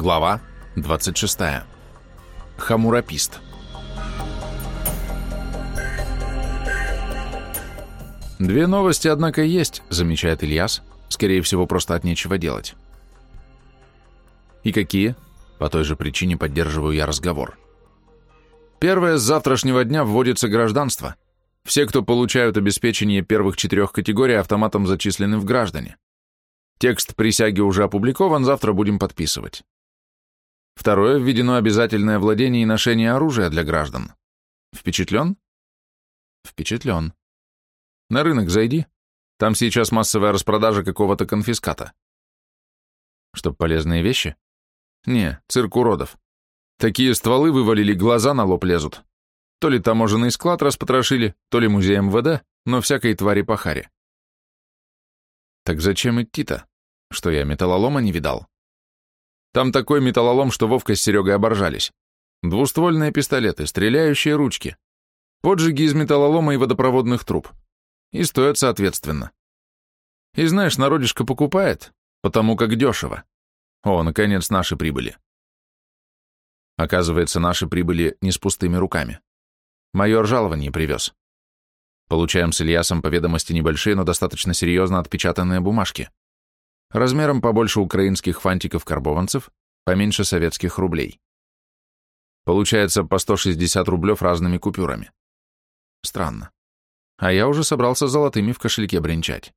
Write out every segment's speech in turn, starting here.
Глава 26. Хамурапист. Две новости, однако, есть, замечает Ильяс, скорее всего, просто от нечего делать. И какие? По той же причине поддерживаю я разговор. Первое, с завтрашнего дня вводится гражданство. Все, кто получают обеспечение первых четырех категорий, автоматом зачислены в граждане. Текст присяги уже опубликован, завтра будем подписывать. Второе, введено обязательное владение и ношение оружия для граждан. Впечатлен? Впечатлен. На рынок зайди. Там сейчас массовая распродажа какого-то конфиската. Чтоб полезные вещи? Не, цирк уродов. Такие стволы вывалили, глаза на лоб лезут. То ли таможенный склад распотрошили, то ли музей МВД, но всякой твари по харе. Так зачем идти-то? Что я металлолома не видал? Там такой металлолом, что Вовка с Серегой оборжались. Двуствольные пистолеты, стреляющие ручки. Поджиги из металлолома и водопроводных труб. И стоят соответственно. И знаешь, народишко покупает, потому как дешево. О, наконец, наши прибыли. Оказывается, наши прибыли не с пустыми руками. Майор жалование привез. Получаем с Ильясом по ведомости небольшие, но достаточно серьезно отпечатанные бумажки размером побольше украинских фантиков-карбованцев, поменьше советских рублей. Получается по 160 рублев разными купюрами. Странно. А я уже собрался золотыми в кошельке бренчать.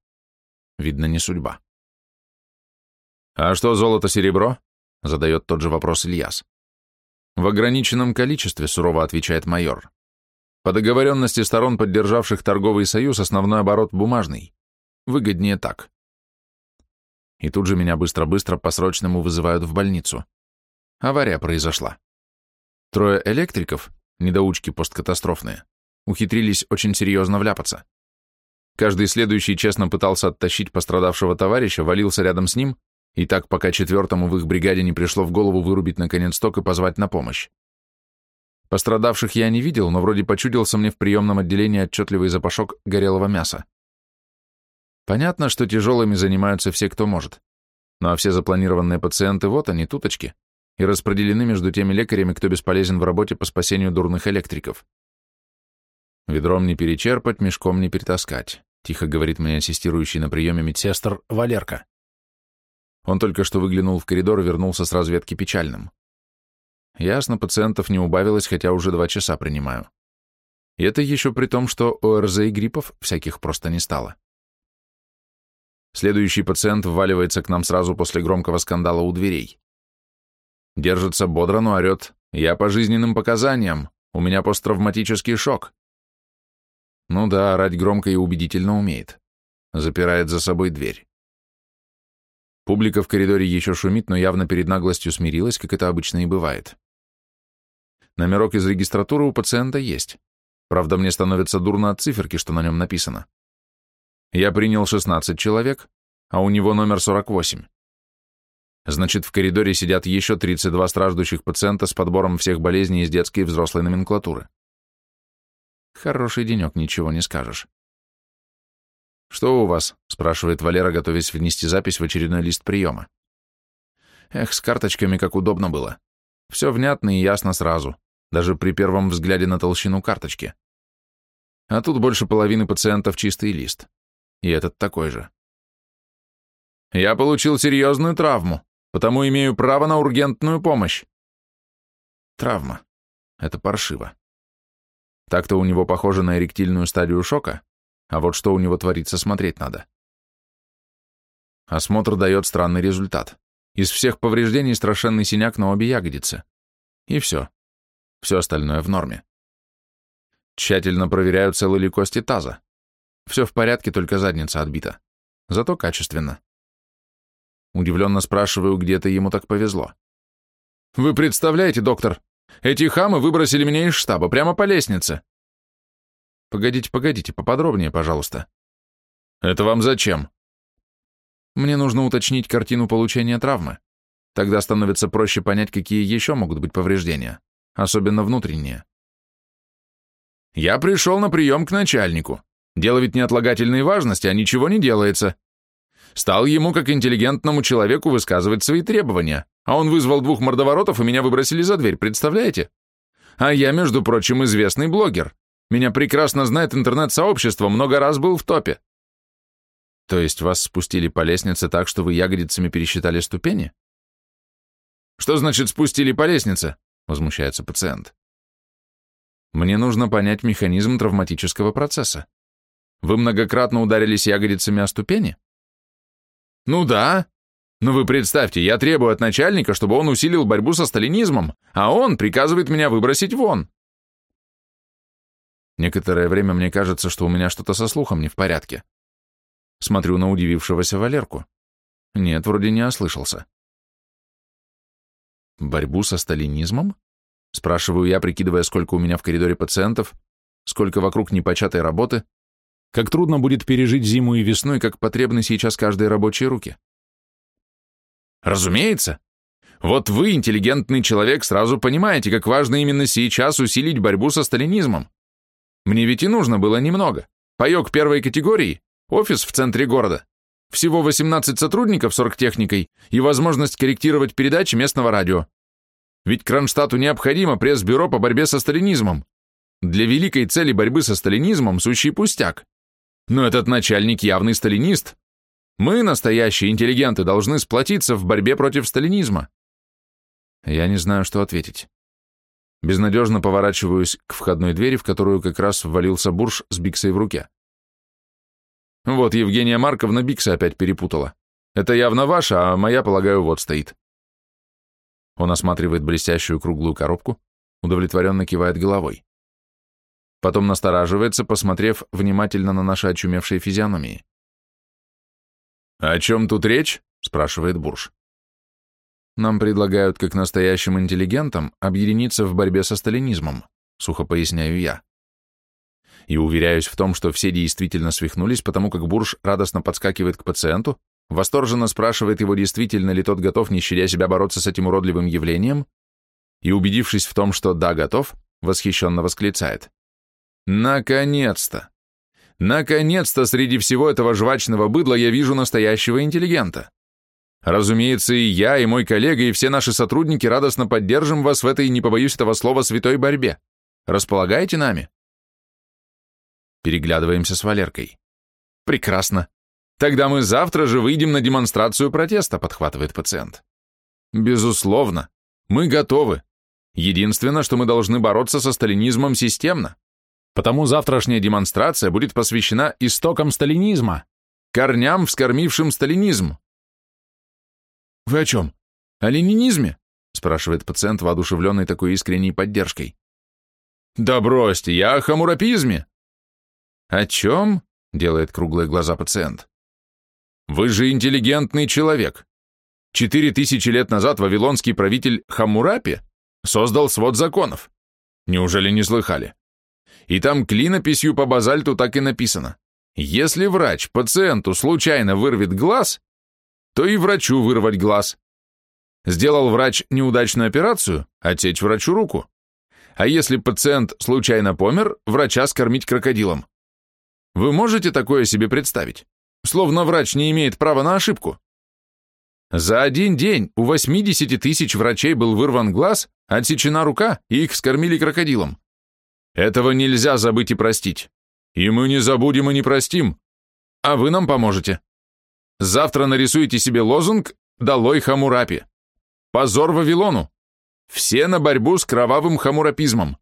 Видно, не судьба. «А что золото-серебро?» — задает тот же вопрос Ильяс. «В ограниченном количестве», — сурово отвечает майор. «По договоренности сторон, поддержавших торговый союз, основной оборот бумажный. Выгоднее так и тут же меня быстро-быстро по-срочному вызывают в больницу. Авария произошла. Трое электриков, недоучки посткатастрофные, ухитрились очень серьезно вляпаться. Каждый следующий честно пытался оттащить пострадавшего товарища, валился рядом с ним, и так пока четвертому в их бригаде не пришло в голову вырубить наконец ток и позвать на помощь. Пострадавших я не видел, но вроде почудился мне в приемном отделении отчетливый запашок горелого мяса. Понятно, что тяжелыми занимаются все, кто может. Ну а все запланированные пациенты, вот они, туточки, и распределены между теми лекарями, кто бесполезен в работе по спасению дурных электриков. Ведром не перечерпать, мешком не перетаскать, тихо говорит мне ассистирующий на приеме медсестр Валерка. Он только что выглянул в коридор и вернулся с разведки печальным. Ясно, пациентов не убавилось, хотя уже два часа принимаю. И это еще при том, что ОРЗ и гриппов всяких просто не стало. Следующий пациент вваливается к нам сразу после громкого скандала у дверей. Держится бодро, но орет. «Я по жизненным показаниям. У меня посттравматический шок». Ну да, орать громко и убедительно умеет. Запирает за собой дверь. Публика в коридоре еще шумит, но явно перед наглостью смирилась, как это обычно и бывает. Номерок из регистратуры у пациента есть. Правда, мне становится дурно от циферки, что на нем написано. Я принял 16 человек, а у него номер 48. Значит, в коридоре сидят еще 32 страждущих пациента с подбором всех болезней из детской и взрослой номенклатуры. Хороший денек, ничего не скажешь. «Что у вас?» — спрашивает Валера, готовясь внести запись в очередной лист приема. Эх, с карточками как удобно было. Все внятно и ясно сразу, даже при первом взгляде на толщину карточки. А тут больше половины пациентов чистый лист. И этот такой же. Я получил серьезную травму, потому имею право на ургентную помощь. Травма. Это паршиво. Так-то у него похоже на эректильную стадию шока, а вот что у него творится, смотреть надо. Осмотр дает странный результат. Из всех повреждений страшенный синяк на обе ягодицы. И все. Все остальное в норме. Тщательно проверяю, целы ли кости таза. Все в порядке, только задница отбита. Зато качественно. Удивленно спрашиваю, где-то ему так повезло. «Вы представляете, доктор, эти хамы выбросили меня из штаба прямо по лестнице». «Погодите, погодите, поподробнее, пожалуйста». «Это вам зачем?» «Мне нужно уточнить картину получения травмы. Тогда становится проще понять, какие еще могут быть повреждения, особенно внутренние». «Я пришел на прием к начальнику. Дело ведь неотлагательной важности, а ничего не делается. Стал ему, как интеллигентному человеку, высказывать свои требования. а он вызвал двух мордоворотов и меня выбросили за дверь, представляете? А я, между прочим, известный блогер. Меня прекрасно знает интернет-сообщество, много раз был в топе. То есть вас спустили по лестнице так, что вы ягодицами пересчитали ступени? Что значит спустили по лестнице? Возмущается пациент. Мне нужно понять механизм травматического процесса. Вы многократно ударились ягодицами о ступени? Ну да. Но вы представьте, я требую от начальника, чтобы он усилил борьбу со сталинизмом, а он приказывает меня выбросить вон. Некоторое время мне кажется, что у меня что-то со слухом не в порядке. Смотрю на удивившегося Валерку. Нет, вроде не ослышался. Борьбу со сталинизмом? Спрашиваю я, прикидывая, сколько у меня в коридоре пациентов, сколько вокруг непочатой работы, как трудно будет пережить зиму и весну, и как потребны сейчас каждой рабочие руки. Разумеется. Вот вы, интеллигентный человек, сразу понимаете, как важно именно сейчас усилить борьбу со сталинизмом. Мне ведь и нужно было немного. Паек первой категории, офис в центре города, всего 18 сотрудников с оргтехникой и возможность корректировать передачи местного радио. Ведь Кронштадту необходимо пресс-бюро по борьбе со сталинизмом. Для великой цели борьбы со сталинизмом сущий пустяк. Но этот начальник явный сталинист. Мы, настоящие интеллигенты, должны сплотиться в борьбе против сталинизма. Я не знаю, что ответить. Безнадежно поворачиваюсь к входной двери, в которую как раз ввалился бурж с биксой в руке. Вот Евгения Марковна бикса опять перепутала. Это явно ваша, а моя, полагаю, вот стоит. Он осматривает блестящую круглую коробку, удовлетворенно кивает головой. Потом настораживается, посмотрев внимательно на наши очумевшие физиономии. «О чем тут речь?» — спрашивает Бурж. «Нам предлагают, как настоящим интеллигентам, объединиться в борьбе со сталинизмом», — сухо поясняю я. И уверяюсь в том, что все действительно свихнулись, потому как Бурж радостно подскакивает к пациенту, восторженно спрашивает его, действительно ли тот готов, не щадя себя, бороться с этим уродливым явлением, и, убедившись в том, что да, готов, восхищенно восклицает. «Наконец-то! Наконец-то среди всего этого жвачного быдла я вижу настоящего интеллигента. Разумеется, и я, и мой коллега, и все наши сотрудники радостно поддержим вас в этой, не побоюсь этого слова, святой борьбе. Располагаете нами?» Переглядываемся с Валеркой. «Прекрасно. Тогда мы завтра же выйдем на демонстрацию протеста», подхватывает пациент. «Безусловно. Мы готовы. Единственное, что мы должны бороться со сталинизмом системно. Потому завтрашняя демонстрация будет посвящена истокам сталинизма, корням, вскормившим сталинизм». «Вы о чем? О ленинизме?» спрашивает пациент, воодушевленный такой искренней поддержкой. «Да бросьте, я о хамурапизме!» «О чем?» — делает круглые глаза пациент. Вы же интеллигентный человек. Четыре тысячи лет назад вавилонский правитель Хаммурапи создал свод законов. Неужели не слыхали? И там клинописью по базальту так и написано. Если врач пациенту случайно вырвет глаз, то и врачу вырвать глаз. Сделал врач неудачную операцию, отсечь врачу руку. А если пациент случайно помер, врача скормить крокодилом. Вы можете такое себе представить? Словно врач не имеет права на ошибку. За один день у 80 тысяч врачей был вырван глаз, отсечена рука, и их скормили крокодилом. Этого нельзя забыть и простить. И мы не забудем и не простим. А вы нам поможете. Завтра нарисуйте себе лозунг «Долой Хамурапи». Позор Вавилону. Все на борьбу с кровавым хамурапизмом.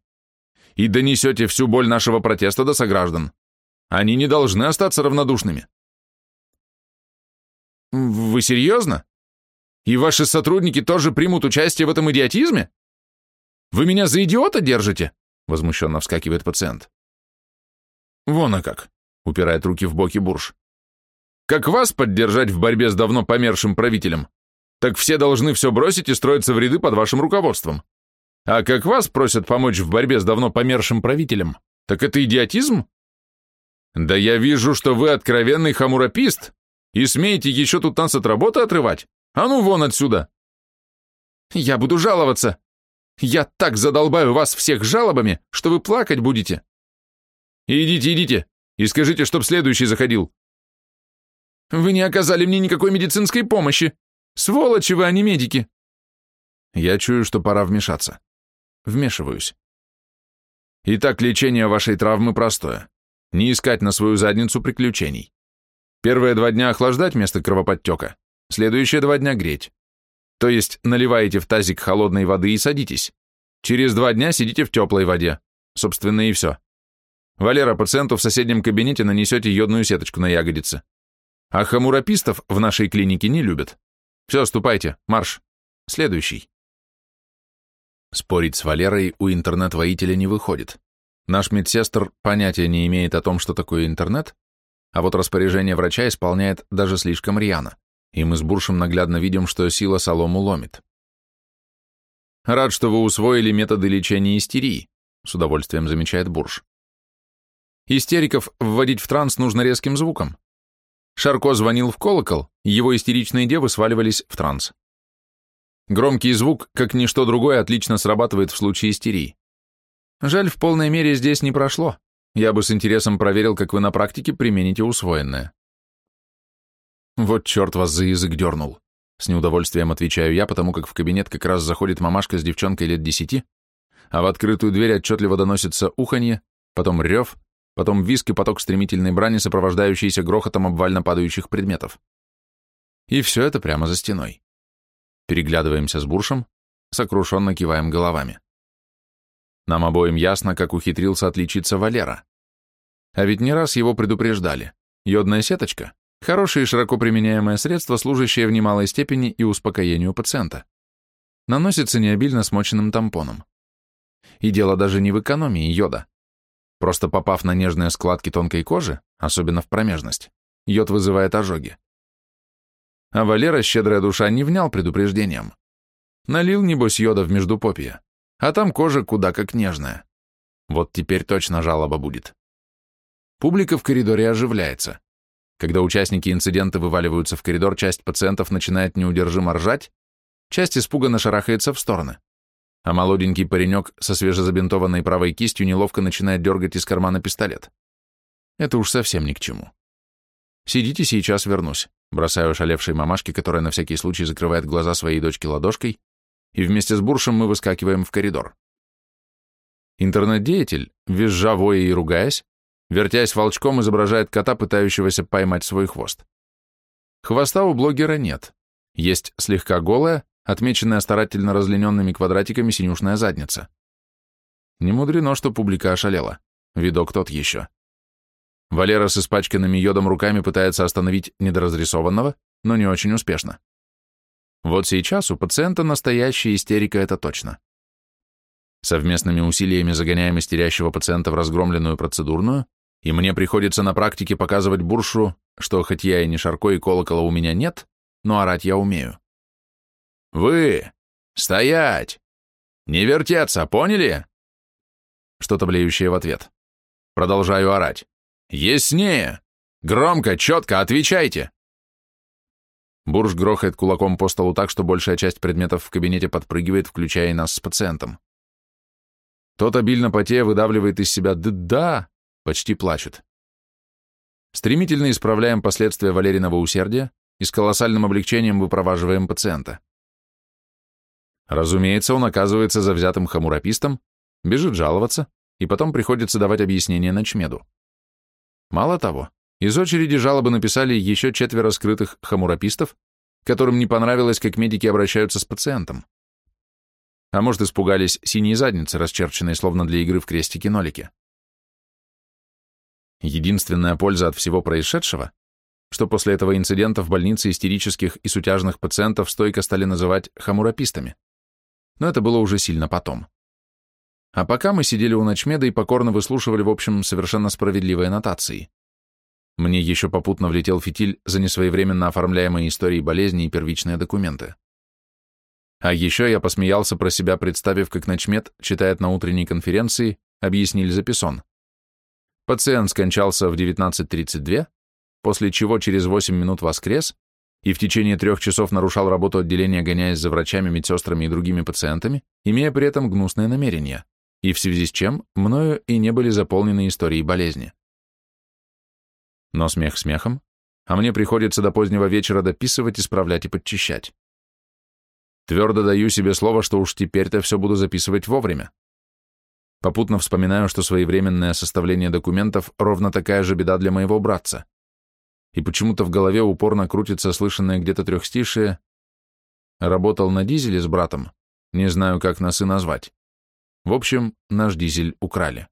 И донесете всю боль нашего протеста до сограждан. Они не должны остаться равнодушными. Вы серьезно? И ваши сотрудники тоже примут участие в этом идиотизме? Вы меня за идиота держите? Возмущенно вскакивает пациент. Вон а как, упирает руки в боки бурж. Как вас поддержать в борьбе с давно помершим правителем? Так все должны все бросить и строиться в ряды под вашим руководством. А как вас просят помочь в борьбе с давно помершим правителем? Так это идиотизм? Да я вижу, что вы откровенный хамурапист, и смеете еще тут нас от работы отрывать? А ну вон отсюда!» «Я буду жаловаться! Я так задолбаю вас всех жалобами, что вы плакать будете!» «Идите, идите, и скажите, чтоб следующий заходил!» «Вы не оказали мне никакой медицинской помощи! Сволочи вы, а не медики! Я чую, что пора вмешаться. Вмешиваюсь. Итак, лечение вашей травмы простое. Не искать на свою задницу приключений. Первые два дня охлаждать место кровоподтека, следующие два дня греть. То есть наливаете в тазик холодной воды и садитесь. Через два дня сидите в теплой воде. Собственно, и все. Валера, пациенту в соседнем кабинете нанесете йодную сеточку на ягодицы. А хамурапистов в нашей клинике не любят. Все, ступайте, марш. Следующий. Спорить с Валерой у интернет-воителя не выходит. Наш медсестр понятия не имеет о том, что такое интернет, а вот распоряжение врача исполняет даже слишком рьяно, и мы с Буршем наглядно видим, что сила солому ломит. «Рад, что вы усвоили методы лечения истерии», с удовольствием замечает Бурш. Истериков вводить в транс нужно резким звуком. Шарко звонил в колокол, его истеричные девы сваливались в транс. Громкий звук, как ничто другое, отлично срабатывает в случае истерии. Жаль, в полной мере здесь не прошло. Я бы с интересом проверил, как вы на практике примените усвоенное. Вот черт вас за язык дернул. С неудовольствием отвечаю я, потому как в кабинет как раз заходит мамашка с девчонкой лет десяти, а в открытую дверь отчетливо доносится уханье, потом рев, потом виск и поток стремительной брани, сопровождающийся грохотом обвально падающих предметов. И все это прямо за стеной. Переглядываемся с Буршем, сокрушенно киваем головами. Нам обоим ясно, как ухитрился отличиться Валера. А ведь не раз его предупреждали. Йодная сеточка – хорошее и широко применяемое средство, служащее в немалой степени и успокоению пациента. Наносится необильно смоченным тампоном. И дело даже не в экономии йода. Просто попав на нежные складки тонкой кожи, особенно в промежность, йод вызывает ожоги. А Валера, щедрая душа, не внял предупреждением. Налил, небось, йода в междупопье, а там кожа куда как нежная. Вот теперь точно жалоба будет. Публика в коридоре оживляется. Когда участники инцидента вываливаются в коридор, часть пациентов начинает неудержимо ржать, часть испуганно шарахается в стороны. А молоденький паренек со свежезабинтованной правой кистью неловко начинает дергать из кармана пистолет. Это уж совсем ни к чему. Сидите, сейчас вернусь. Бросаю шалевшей мамашке, которая на всякий случай закрывает глаза своей дочке ладошкой, и вместе с Буршем мы выскакиваем в коридор. Интернет-деятель, визжа воя и ругаясь, вертясь волчком, изображает кота, пытающегося поймать свой хвост. Хвоста у блогера нет. Есть слегка голая, отмеченная старательно разлененными квадратиками синюшная задница. Не мудрено, что публика ошалела. Видок тот еще. Валера с испачканными йодом руками пытается остановить недоразрисованного, но не очень успешно. Вот сейчас у пациента настоящая истерика, это точно. Совместными усилиями загоняем истерящего пациента в разгромленную процедурную, и мне приходится на практике показывать буршу, что хоть я и не шарко и колокола у меня нет, но орать я умею. «Вы! Стоять! Не вертеться, поняли?» Что-то блеющее в ответ. Продолжаю орать. «Яснее! Громко, четко отвечайте!» Бурж грохает кулаком по столу так, что большая часть предметов в кабинете подпрыгивает, включая и нас с пациентом. Тот обильно потея выдавливает из себя «да-да», почти плачет. Стремительно исправляем последствия Валериного усердия и с колоссальным облегчением выпроваживаем пациента. Разумеется, он оказывается завзятым хамурапистом, бежит жаловаться, и потом приходится давать объяснение ночмеду. Мало того, из очереди жалобы написали еще четверо скрытых хамурапистов, которым не понравилось, как медики обращаются с пациентом. А может, испугались синей задницы, расчерченной словно для игры в крестики-нолики. Единственная польза от всего происшедшего, что после этого инцидента в больнице истерических и сутяжных пациентов стойко стали называть хамурапистами. Но это было уже сильно потом. А пока мы сидели у ночмеда и покорно выслушивали, в общем, совершенно справедливые нотации. Мне еще попутно влетел фитиль за несвоевременно оформляемые истории болезни и первичные документы. А еще я посмеялся про себя, представив, как ночмед читает на утренней конференции «Объяснили записон». Пациент скончался в 19.32, после чего через 8 минут воскрес и в течение трех часов нарушал работу отделения, гоняясь за врачами, медсестрами и другими пациентами, имея при этом гнусные намерения и в связи с чем мною и не были заполнены истории болезни. Но смех смехом, а мне приходится до позднего вечера дописывать, исправлять и подчищать. Твердо даю себе слово, что уж теперь-то все буду записывать вовремя. Попутно вспоминаю, что своевременное составление документов ровно такая же беда для моего братца. И почему-то в голове упорно крутится слышанное где-то трехстишее «Работал на дизеле с братом, не знаю, как нас и назвать. В общем, наш дизель украли».